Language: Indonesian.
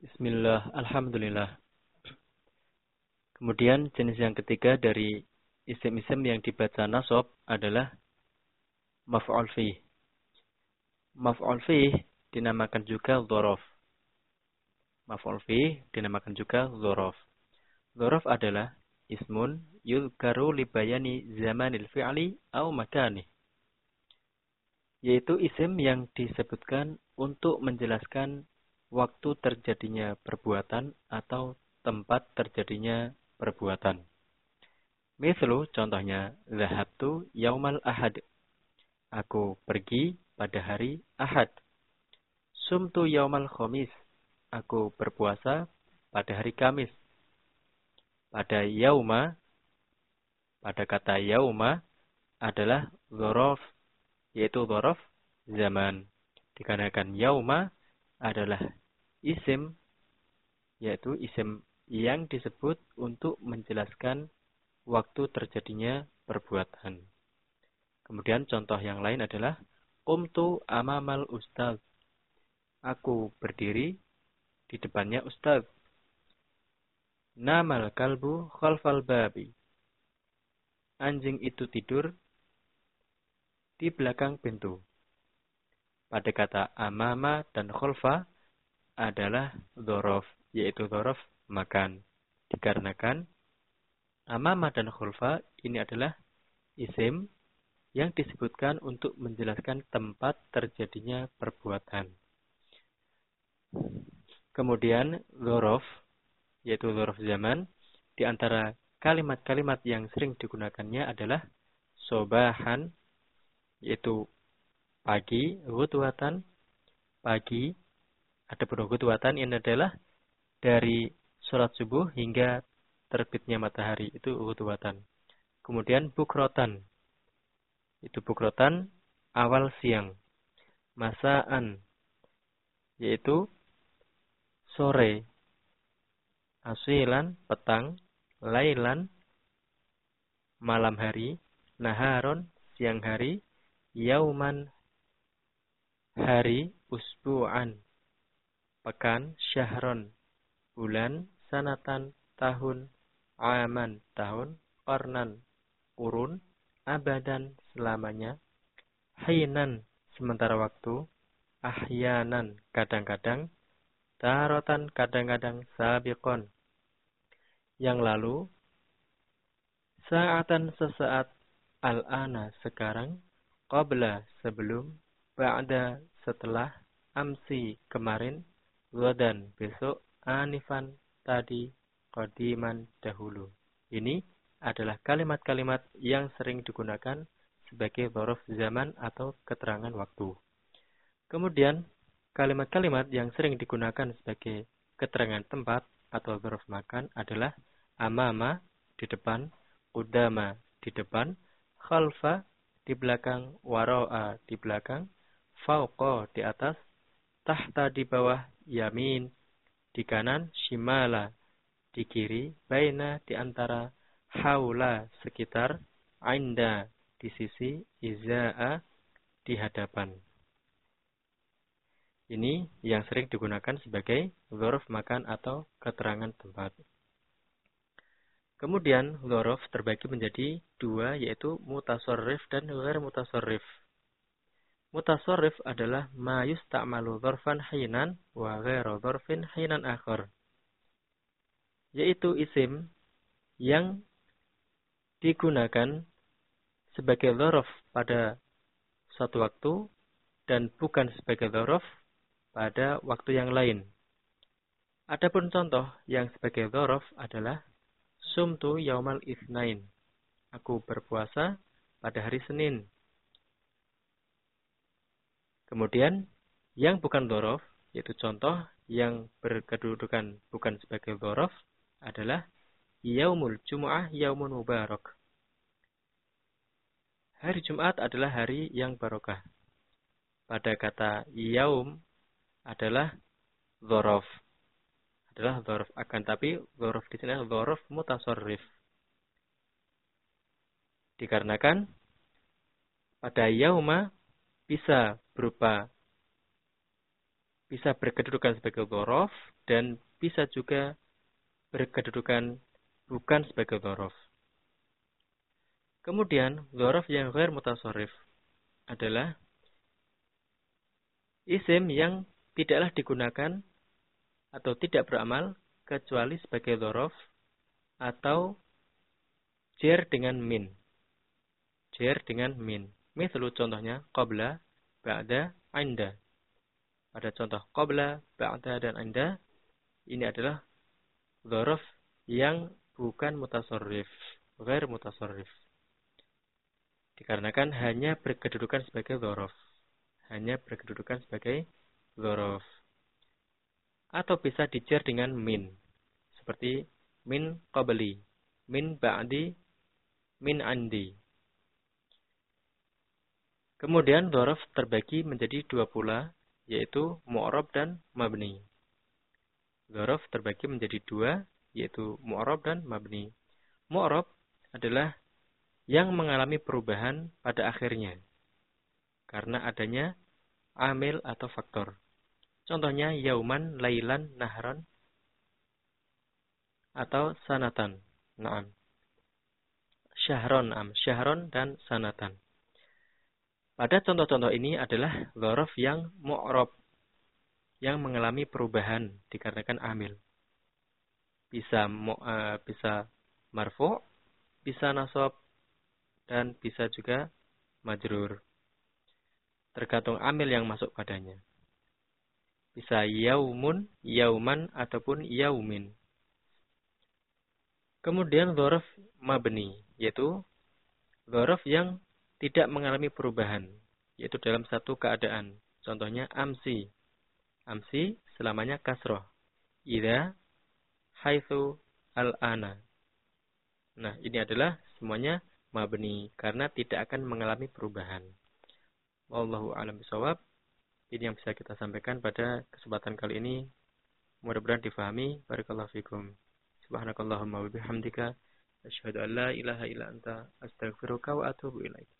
Bismillah, Alhamdulillah. Kemudian jenis yang ketiga dari isim-isim yang dibaca nasab adalah maf'ul fih. Maf'ul fih dinamakan juga dhorof. Maf'ul fih dinamakan juga dhorof. Dhorof adalah ismun yudkaru libayani zamanil fi'li au makani. Yaitu isim yang disebutkan untuk menjelaskan waktu terjadinya perbuatan atau tempat terjadinya perbuatan. Mislu contohnya zahabtu yaumal ahad. Aku pergi pada hari Ahad. Sumtu yaumal khamis. Aku berpuasa pada hari Kamis. Pada yauma pada kata yauma adalah zorof yaitu zorof zaman. Dikarenakan yauma adalah isim yaitu isim yang disebut untuk menjelaskan waktu terjadinya perbuatan. Kemudian contoh yang lain adalah Qumtu amamal ustaz. Aku berdiri di depannya ustaz. Namal kalbu khalfal babi. Anjing itu tidur di belakang pintu. Pada kata amama dan khalfa adalah dhorof, yaitu dhorof makan. Dikarenakan amama dan khulfa ini adalah isim yang disebutkan untuk menjelaskan tempat terjadinya perbuatan. Kemudian dhorof, yaitu dhorof zaman, di antara kalimat-kalimat yang sering digunakannya adalah sobahan, yaitu pagi, rutwatan, pagi, ada watan ini adalah dari sholat subuh hingga terbitnya matahari. Itu watan. Kemudian bukrotan. Itu bukrotan awal siang. Masaan. Yaitu sore. Asilan petang. Lailan malam hari. Naharon siang hari. Yauman hari usbu'an pekan, syahron, bulan, sanatan, tahun, aman, tahun, ornan, urun, abadan, selamanya, hainan, sementara waktu, ahyanan, kadang-kadang, tarotan, kadang-kadang, sabikon, yang lalu, saatan sesaat, al-ana, sekarang, qabla, sebelum, ba'da, setelah, amsi, kemarin, Godan besok, anifan tadi, kodiman dahulu. Ini adalah kalimat-kalimat yang sering digunakan sebagai zorof zaman atau keterangan waktu. Kemudian, kalimat-kalimat yang sering digunakan sebagai keterangan tempat atau zorof makan adalah amama di depan, udama di depan, khalfa di belakang, waro'a di belakang, fauqa di atas, tahta di bawah, yamin di kanan, shimala di kiri, baina di antara, haula sekitar, ainda di sisi, izaa di hadapan. Ini yang sering digunakan sebagai zorof makan atau keterangan tempat. Kemudian zorof terbagi menjadi dua yaitu mutasorrif dan ghair mutasorrif. Mutasorif adalah ma yusta'malu dhorfan hinan wa ghairu dhorfin hinan akhar. Yaitu isim yang digunakan sebagai dhorof pada suatu waktu dan bukan sebagai dhorof pada waktu yang lain. Adapun contoh yang sebagai dhorof adalah sumtu yaumal isnain. Aku berpuasa pada hari Senin. Kemudian yang bukan dorof, yaitu contoh yang berkedudukan bukan sebagai dorof adalah Yaumul Jum'ah Yaumun Mubarak. Hari Jumat adalah hari yang barokah. Pada kata yaum adalah dorof. Adalah dorof. Akan tapi dorof di sini adalah dorof mutasorrif. Dikarenakan pada yauma bisa berupa bisa berkedudukan sebagai dhorof dan bisa juga berkedudukan bukan sebagai dhorof. Kemudian, dhorof yang ghair mutasorif adalah isim yang tidaklah digunakan atau tidak beramal kecuali sebagai dhorof atau jer dengan min. Jer dengan min. Mislu contohnya qabla, ba'da, anda. Pada contoh qabla, ba'da, dan anda, ini adalah dhorof yang bukan mutasorif, ghair mutasorif. Dikarenakan hanya berkedudukan sebagai dhorof. Hanya berkedudukan sebagai dhorof. Atau bisa dijer dengan min. Seperti min qabli, min ba'di, min andi. Kemudian dhorof terbagi menjadi dua pula, yaitu mu'rob dan mabni. Dhorof terbagi menjadi dua, yaitu mu'rob dan mabni. Mu'rob adalah yang mengalami perubahan pada akhirnya, karena adanya amil atau faktor. Contohnya yauman, lailan, nahran, atau sanatan. Naam. Syahron, am. Syahron dan sanatan. Pada contoh-contoh ini adalah dhorof yang mu'rob, yang mengalami perubahan dikarenakan amil. Bisa uh, bisa marfu, bisa nasab, dan bisa juga majrur. Tergantung amil yang masuk padanya. Bisa yaumun, yauman, ataupun yaumin. Kemudian dhorof mabni, yaitu dhorof yang tidak mengalami perubahan, yaitu dalam satu keadaan. Contohnya amsi. Amsi selamanya kasroh. Ida haitsu al-ana. Nah, ini adalah semuanya mabni karena tidak akan mengalami perubahan. Wallahu a'lam bishawab. Ini yang bisa kita sampaikan pada kesempatan kali ini. Mudah-mudahan difahami. Barakallahu fikum. Subhanakallahumma wa bihamdika asyhadu an la ilaha illa anta astaghfiruka wa atubu ilaik.